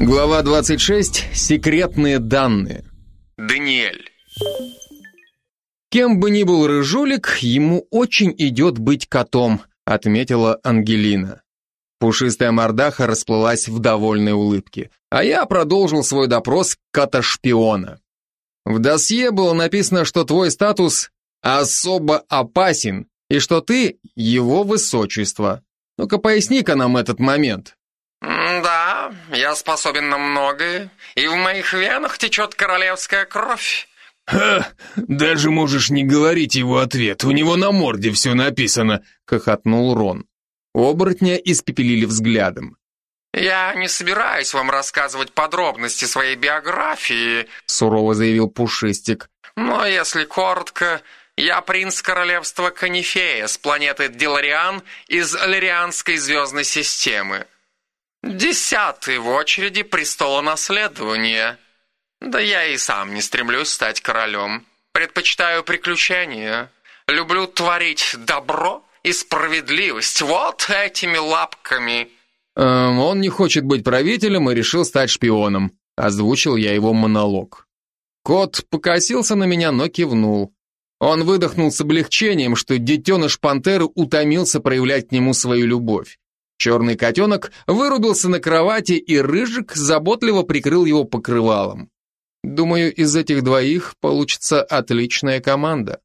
Глава 26. Секретные данные. Даниэль. Кем бы ни был рыжулик, ему очень идет быть котом, отметила Ангелина. Пушистая мордаха расплылась в довольной улыбке, а я продолжил свой допрос кота-шпиона. В досье было написано, что твой статус особо опасен и что ты его высочество. Ну-ка поясни-ка нам этот момент. «Да, я способен на многое, и в моих венах течет королевская кровь». «Ха, даже можешь не говорить его ответ, у него на морде все написано», — хохотнул Рон. Оборотня испепелили взглядом. «Я не собираюсь вам рассказывать подробности своей биографии», — сурово заявил Пушистик. «Но если коротко, я принц королевства Канифея с планеты Дилариан из Аллерианской звездной системы. Десятый в очереди престола наследования. Да я и сам не стремлюсь стать королем. Предпочитаю приключения. Люблю творить добро и справедливость вот этими лапками. Эм, он не хочет быть правителем и решил стать шпионом. Озвучил я его монолог. Кот покосился на меня, но кивнул. Он выдохнул с облегчением, что детеныш пантеры утомился проявлять к нему свою любовь. Черный котенок вырубился на кровати, и Рыжик заботливо прикрыл его покрывалом. Думаю, из этих двоих получится отличная команда.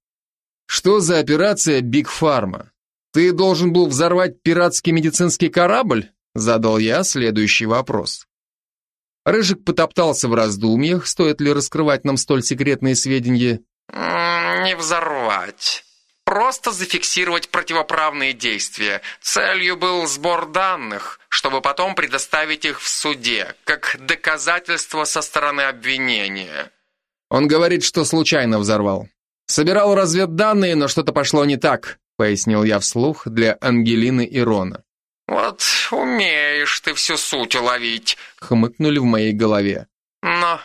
Что за операция Биг Фарма? Ты должен был взорвать пиратский медицинский корабль? Задал я следующий вопрос. Рыжик потоптался в раздумьях, стоит ли раскрывать нам столь секретные сведения. «Не взорвать просто зафиксировать противоправные действия. Целью был сбор данных, чтобы потом предоставить их в суде, как доказательство со стороны обвинения. Он говорит, что случайно взорвал. Собирал разведданные, но что-то пошло не так, пояснил я вслух для Ангелины и Рона. Вот умеешь ты всю суть уловить, хмыкнули в моей голове. Но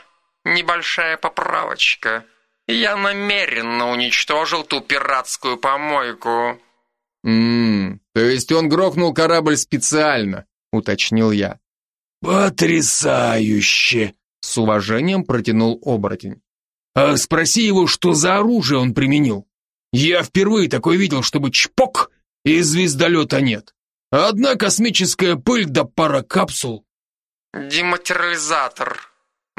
небольшая поправочка. Я намеренно уничтожил ту пиратскую помойку. Ммм, то есть он грохнул корабль специально, уточнил я. Потрясающе, с уважением протянул оборотень. А спроси его, что за оружие он применил. Я впервые такое видел, чтобы чпок, и звездолета нет. Одна космическая пыль да пара капсул. Дематериализатор,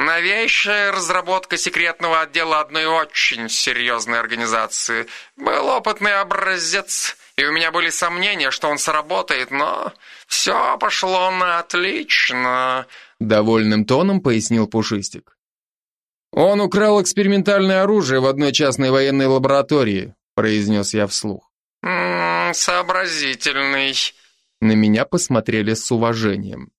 Новейшая разработка секретного отдела одной очень серьезной организации. Был опытный образец, и у меня были сомнения, что он сработает, но все пошло на отлично. Довольным тоном пояснил Пушистик. Он украл экспериментальное оружие в одной частной военной лаборатории, произнес я вслух. М -м, сообразительный. На меня посмотрели с уважением.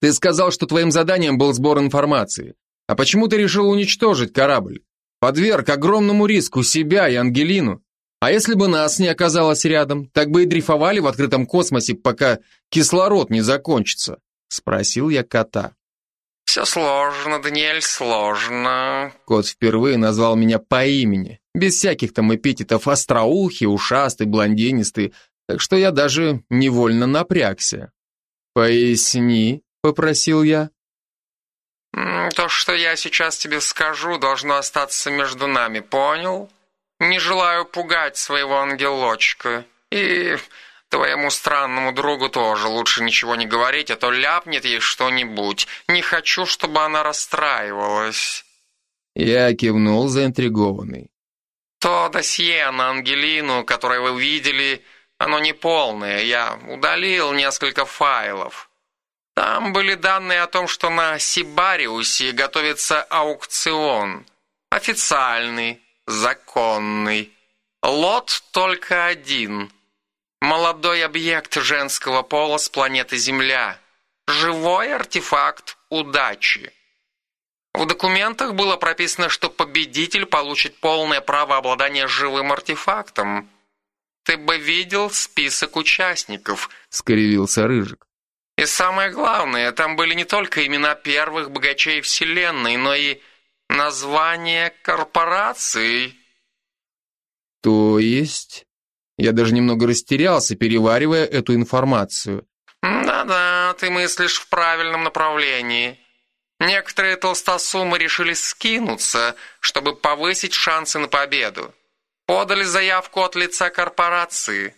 Ты сказал, что твоим заданием был сбор информации. А почему ты решил уничтожить корабль? Подверг огромному риску себя и Ангелину. А если бы нас не оказалось рядом, так бы и дрейфовали в открытом космосе, пока кислород не закончится?» Спросил я кота. «Все сложно, Даниэль, сложно». Кот впервые назвал меня по имени, без всяких там эпитетов остроухий, ушастый, блондинистый, так что я даже невольно напрягся. «Поясни», попросил я. То, что я сейчас тебе скажу, должно остаться между нами, понял? Не желаю пугать своего ангелочка. И твоему странному другу тоже лучше ничего не говорить, а то ляпнет ей что-нибудь. Не хочу, чтобы она расстраивалась. Я кивнул заинтригованный. То досье на Ангелину, которое вы видели, оно не полное. Я удалил несколько файлов. Там были данные о том, что на Сибариусе готовится аукцион. Официальный, законный. Лот только один. Молодой объект женского пола с планеты Земля. Живой артефакт удачи. В документах было прописано, что победитель получит полное право обладания живым артефактом. Ты бы видел список участников, скривился Рыжик. И самое главное, там были не только имена первых богачей Вселенной, но и названия корпораций. То есть... Я даже немного растерялся, переваривая эту информацию. Да-да, ты мыслишь в правильном направлении. Некоторые толстосумы решили скинуться, чтобы повысить шансы на победу. Подали заявку от лица корпорации.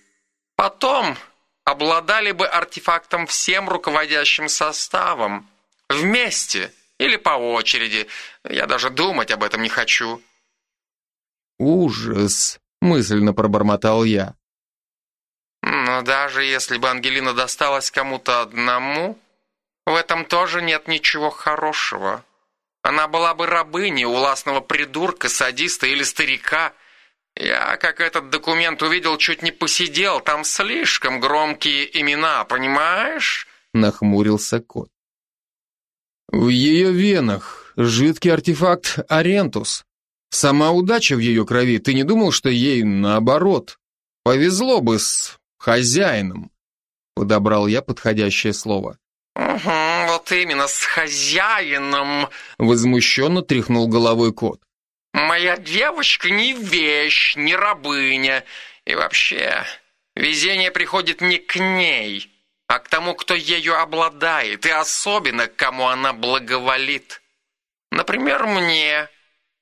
Потом обладали бы артефактом всем руководящим составом. Вместе или по очереди. Я даже думать об этом не хочу. Ужас, мысленно пробормотал я. Но даже если бы Ангелина досталась кому-то одному, в этом тоже нет ничего хорошего. Она была бы рабыней у властного придурка, садиста или старика. Я, как этот документ увидел, чуть не посидел. Там слишком громкие имена, понимаешь? Нахмурился кот. В ее венах жидкий артефакт Арентус. Сама удача в ее крови. Ты не думал, что ей наоборот? Повезло бы с хозяином. Подобрал я подходящее слово. «Угу, вот именно, с хозяином!» Возмущенно тряхнул головой кот. «Моя девочка не вещь, не рабыня. И вообще, везение приходит не к ней, а к тому, кто ею обладает, и особенно, кому она благоволит. Например, мне,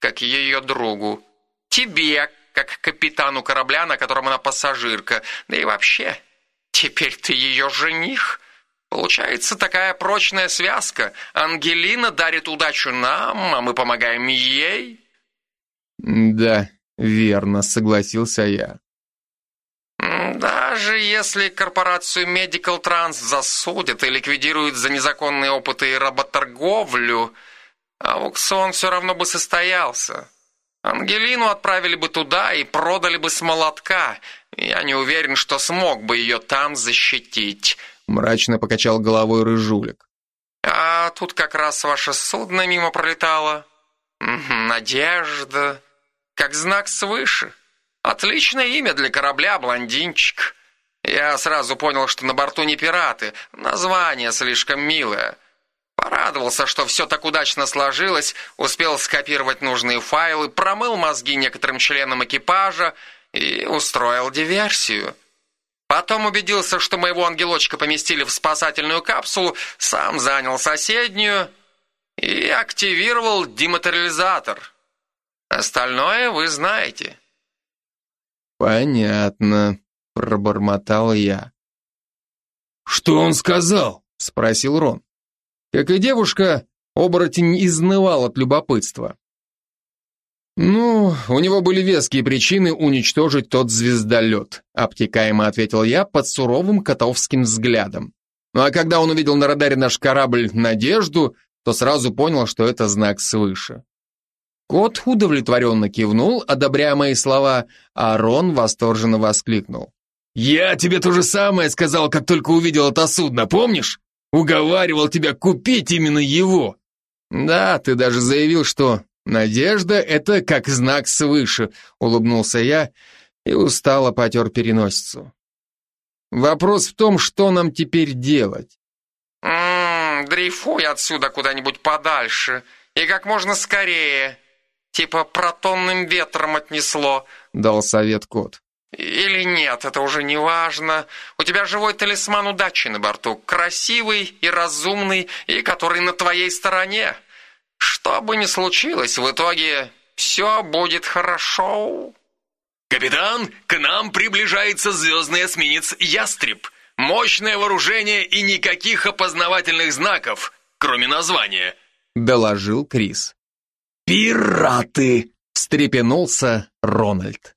как ее другу, тебе, как капитану корабля, на котором она пассажирка, да и вообще, теперь ты ее жених». Получается такая прочная связка. Ангелина дарит удачу нам, а мы помогаем ей. Да, верно, согласился я. Даже если корпорацию Medical Trans засудят и ликвидируют за незаконные опыты и работорговлю, аукцион все равно бы состоялся. Ангелину отправили бы туда и продали бы с молотка. Я не уверен, что смог бы ее там защитить. Мрачно покачал головой рыжулик. А тут как раз ваше судно мимо пролетало. Надежда. Как знак свыше. Отличное имя для корабля, блондинчик. Я сразу понял, что на борту не пираты. Название слишком милое. Порадовался, что все так удачно сложилось, успел скопировать нужные файлы, промыл мозги некоторым членам экипажа и устроил диверсию. Потом убедился, что моего ангелочка поместили в спасательную капсулу, сам занял соседнюю и активировал дематериализатор. Остальное вы знаете. Понятно, пробормотал я. Что он сказал? спросил Рон. Как и девушка, оборотень изнывал от любопытства. «Ну, у него были веские причины уничтожить тот звездолет», обтекаемо ответил я под суровым котовским взглядом. Ну а когда он увидел на радаре наш корабль «Надежду», то сразу понял, что это знак свыше. Кот удовлетворенно кивнул, одобряя мои слова, а Рон восторженно воскликнул. «Я тебе то же самое сказал, как только увидел это судно, помнишь? Уговаривал тебя купить именно его». «Да, ты даже заявил, что «Надежда — это как знак свыше», — улыбнулся я и устало потер переносицу. «Вопрос в том, что нам теперь делать». «Ммм, дрейфуй отсюда куда-нибудь подальше и как можно скорее. Типа протонным ветром отнесло», — дал совет кот. «Или нет, это уже не важно. У тебя живой талисман удачи на борту, красивый и разумный, и который на твоей стороне». Что бы ни случилось, в итоге все будет хорошо. Капитан, к нам приближается звездный эсминец «Ястреб». Мощное вооружение и никаких опознавательных знаков, кроме названия. Доложил Крис. «Пираты!» встрепенулся Рональд.